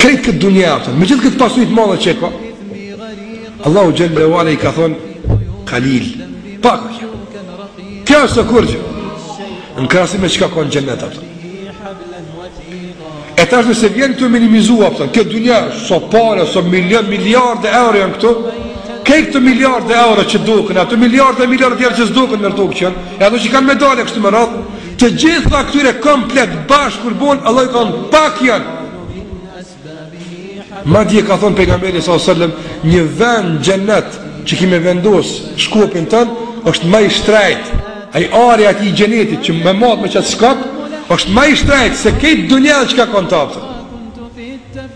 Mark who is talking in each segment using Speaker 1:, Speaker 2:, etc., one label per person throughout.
Speaker 1: Krejt këtë dunja a pton Me gjithë këtë pasuri t'madhe që e ka Allahu Xhele ve ala i ka thonë Kalil Pak o kjo Kjo është kurgjë Në krahasim me çka ka n'xhennet a pton E tash nëse vjen me minimizu a pton Këtë dunja so pare Sa milion miliarda euro janë këtu Krejt këto miliarda euro që duken ato miliarda miliarda euro që s'duken nër tokë që janë E ato që kanë me dalë kështu me radhë Të gjitha këto komplet bashkë kur bon Allah i ka thonë pak janë Madje ka thonë pejgamberi s.a.s. Një vend n'xhennet që ki me vendos shkopin tan është ma i shtrejt Ai ari aty i xhenetit që me matë me qët shkop është ma i shtrejt se krejt dunjaja e çka ka n'to a pton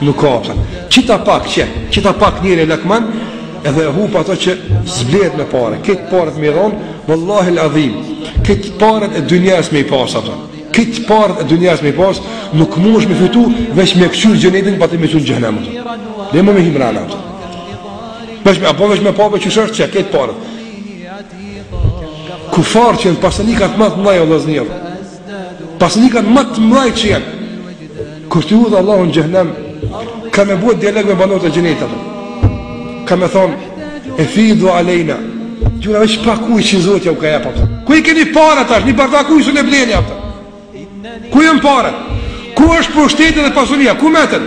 Speaker 1: Nuk ka opcion. Qita pak që, qita pak njëri e lakmon, edhe e hup ato që s'blehet me pare. Krejt paret me i dhonë, vëllahi l'adhim, krejt paret e dynjes me i pas, ato. Krejt paret e dynjes me i pas, nuk mujsh me fitu, veç me këqyrë xhenetin, po të me qënë n'xhehnem, ato. Le më me hi mrena, ato. Veç me, apo veç me pa pe që shërë që, krejt paret. Kufar që janë pasanikat ma t'mdhaj, Pasanikat më të mëdhaj që janë. Kur t'i gjunë Allahu në xhenem, kanë me bo dialog me banorët e xhenetit. Kanë me thon efidu alejna. Gjunaj veç pak uj çi Zoti u ka jap atë. Ku i keni paret tash, ni bardak uj me ble atë. Ku janë paret? Ku është pushteti dhe pasuria? Ku metën?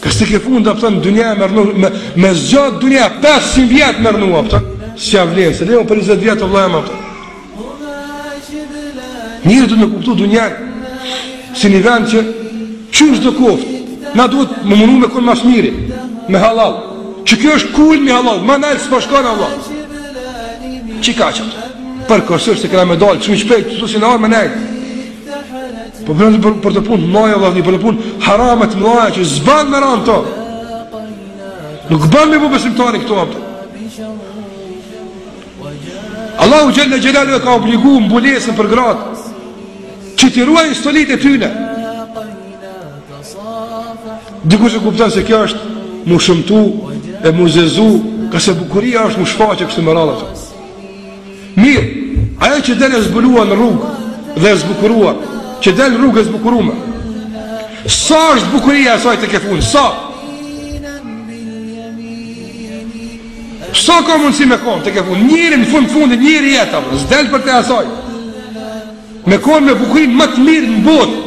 Speaker 1: Ka se te e fundit a pton dunja e marume Me, me zgjatë dunja 500 vjetë mërnu a pton S'ja vlenë Se lere për 20 vjetë të vlajm a pton Njëri duhet me kuptu dunja Si një vend që Qysh dhe koftë Na duhet me u munu me kënë ma s'miri Me halal Që kjo është kull me halal Ma nejtë s'po shkon Allah Që ka a pton Për kurgjë se kena me dalë Që mi shpejtë Që s'kena ardh me nejtë Po për të për të punë, mëja dhe një për të punë, haramet mëja që s'ban me ra n'to. Nuk ban me bo besimtari këto apë. Allahu xhele xhelaluhu e ka obligu mbulesën për gratë, që t'i ruajnë stolit e tyne. Dikush e kupton se kjo është mu shëmtu e mu zezu, kinse bukuria është mu shfaq e kështu me radhë. Mirë, ajo që del e zbuluar në rrugë dhe e zbukuruar, që del rrugë e zbukuruar. Sa është bukuria e saj tek e fundit? Sa? Sa ka mundësi me konë tek e fundit? Njëri në fund fundi, një jetë, apo, s'del përtej asaj. Me konë me bukurin më të mirë në botë.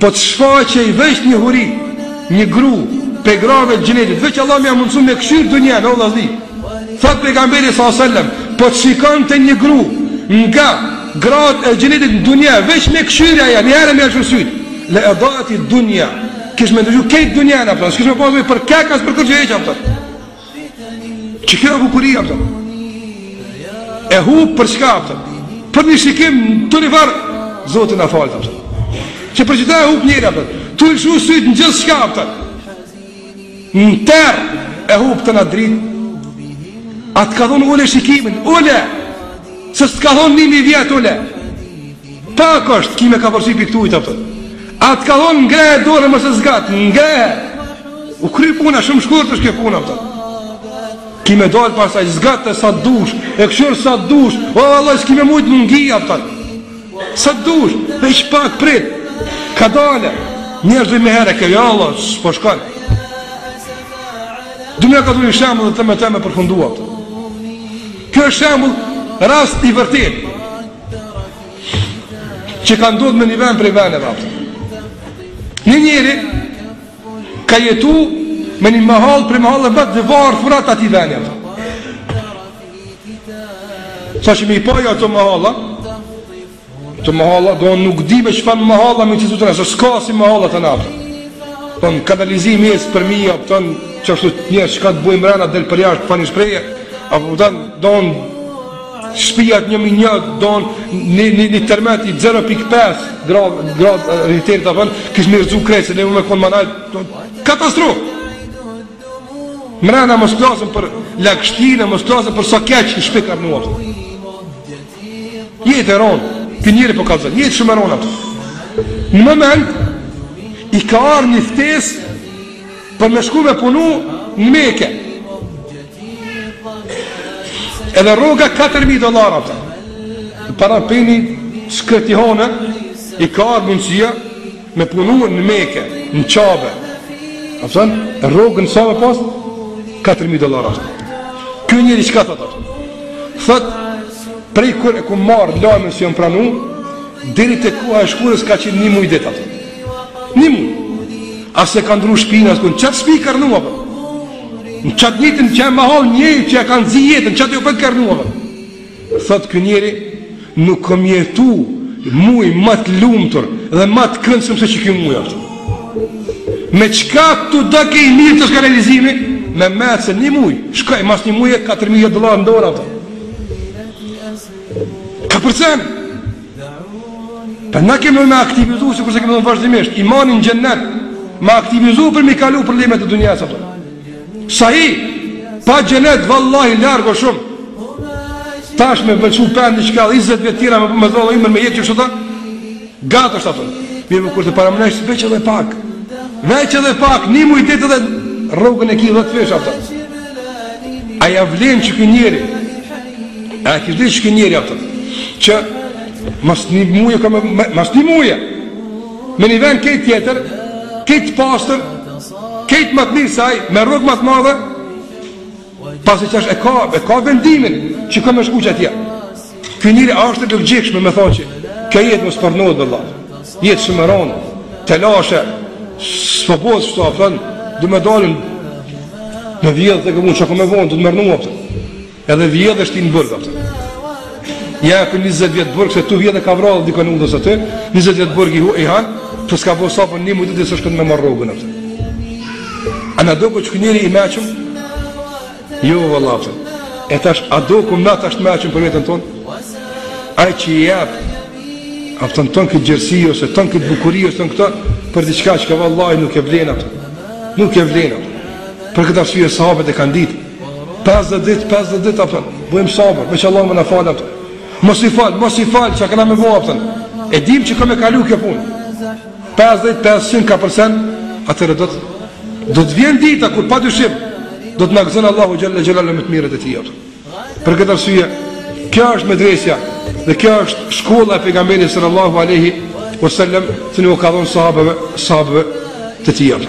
Speaker 1: Po të shfaqej veç një huri një gru prej grave të xhenetit veç Allahu me ja mundësu me kqyr dunjanë o vllazni thot pejgamberi alejhi selam po të shikonte një gru nga grat e xhenetit në dunja veç me kqyr ajo një herë me i lshu syt le edhe ati dunja kish me ndriçu krejt dunjanë a kupton s'kish me pas ma për KEK as për kurgjë hiç a kupton Qikjo bukuri a kupton E hup për shka a kupton Për një shikim të një farë Zotin a fal a kupton Që për qëta e hup njeri a kupton Tu i lshu sytë në gjithçka a kupton Në terr E hup atë dritë A të ka thonë ule shikimin Ule Se s'të ka thonë nimi vjet ule Pak është, ki me kapërcy prej këtuhit, a kupton. A të ka thonë ngreje dorën mos e zgat, ngreje. U kry puna, shumë shkurt është kjo puna, a kupton. Ki me dalë masanej, zgate sa të dush, e kqyr sa të dush, o Allah, s'ki me mujtë m'u ngi, a kupton. Sa të dush, veç pak prit, kadale, njerëz imeherë, kjo, ja Allah, s'po shkanë. Dëmja ka të një shemë dhe të me të me përfundua, apëtën. Kjo është shembull, rast i vërtetë. që ka ndodhë në një vend për i vend e vend. Një njeri ka jetu në një mahallë për i mahallë e vend të varfër ati vend e vend. Sa që me e pa atë mahallë, atë mahallë, domethënë nuk di me çfarë mahalle me që të të nësë, s'ka si mahalla të naftë. Të në kanalizim mos pyet, a kupton që ashtu të njerë që ka të bojnë mrena, del përjashtë, fanë i shprehje, a kupton domethënë Shpijat një mbi një domethënë, një, një tërmet i 0.5 gradë, gradë Rihterit a kupton, kish me i rrëzu krejt, se ne me konë manaj, katastrofë. Mrena mos të flasim për lagështinë, mos të flasim për sa keq shpia ka në uafë. Jetë e rondë, ky njeri vetë po kallzon, jetë shumë e rondë a kupton. Në moment, i ka ardhë një ftesë, Për me shku me punu në Mekë Edhe rroga 4.000 dollarë a kupton Paramendoni prej shkretëtine I ka ardhë mundësia Me punu në Mekë Në Qabe A kupton rrogën ka me pas 4.000 dollarë a kupton Ky njeri çka thot a kupton Thot Prej kur e kom marrë lajmin se jam pranu Deri te koha e shkuarjes ka qenë një muj ditë a kupton Një muj As e ka ndrru shpinë askun Qatë shpi ka jetu a kupton Në qatë njëjtën qatë mahallë njeri Që e kanë zi jetën Qatë jo për kërnu a kupton Thotë ky njeri Nuk kom jetu Muj ma të lumtur Dhe ma të këndshëm se qiky muj Me çka të do ky i mjeri veç ka realizimi Me menu se një muj Shkoj mas një muj e 4.000 dollarë në dorë a kupton Kapërcen Por ne kemi me aktivizu, sikurse kemi dhe vazhdimisht, imanin në xhennet, me aktivizu për mi kalu problemet e dunjasë përdo. Sahi, pa xhennet, vallahi, larg o shumë. Tash me bëqu pendi që ka edhe 20 vjet tjera me përme dhollë imër me jetë që kështë ta, gatë është ato. Mirëpo kur e paramendon, veç edhe pak, veç edhe pak, një muj ditë edhe rrogën e ki dhe të fesh ato. A ja vlen që ky njeri, A e kështë që njeri ato Që Mas një muje ka me Mas një muje Me një vend krejt tjetër Krejt pastër Krejt më të mirë se ai Me rrogë më të madhe Pasi që është e ka E ka vendimin Që ka me shku atje Ky njeri a është e logjikshme me thonë që Kjo jetë më spërnodë dhe Allah Jetë shumë e ronë Të lashe Së po bëzë shtu a kupton Do me dal Me vjedh dikënd Që ka me vonë Dë të mërnu a kupton Edhe vjedh e shtin në burg a kupton. Ja ku 20 vjet burg se tu vjedh e ka vra dikon në udhë a kupton. 20 vjet burg i i han, e s'ka bo sabër një muj ditë të shkon me marr rrogën a kupton. A na doket ky njeri i meçëm? Jo vallahi. E tash a dokem na tash meçëm për veten tonë? Ai që e jep a kupton ton këtë gjerësi ose ton këtë bukuri ose ton këtë për diçka që vallahi nuk ia vlen a kupton. Nuk ia vlen a kupton. Për këtë arsye sahabët e kanë ditë Pesëdhjetë ditë, pesëdhjetë ditë a kupton bojmë sabër, me Allah më na fal a kupton. Mos i fal, mos i fal, çka kena me bo a kupton. E dim që ka me kalu kjo punë. 50 500 ka përsen, atëherë do të do të vjen dita kur pa dyshim do të na gëzon Allahu xhalla xhalla me të mirat e tij. Për këtë arsye, kjo është medresja dhe kjo është shkolla e pejgamberit sallallahu alaihi wasallam, që u ka dhënë sahabëve, sahabëve të tij.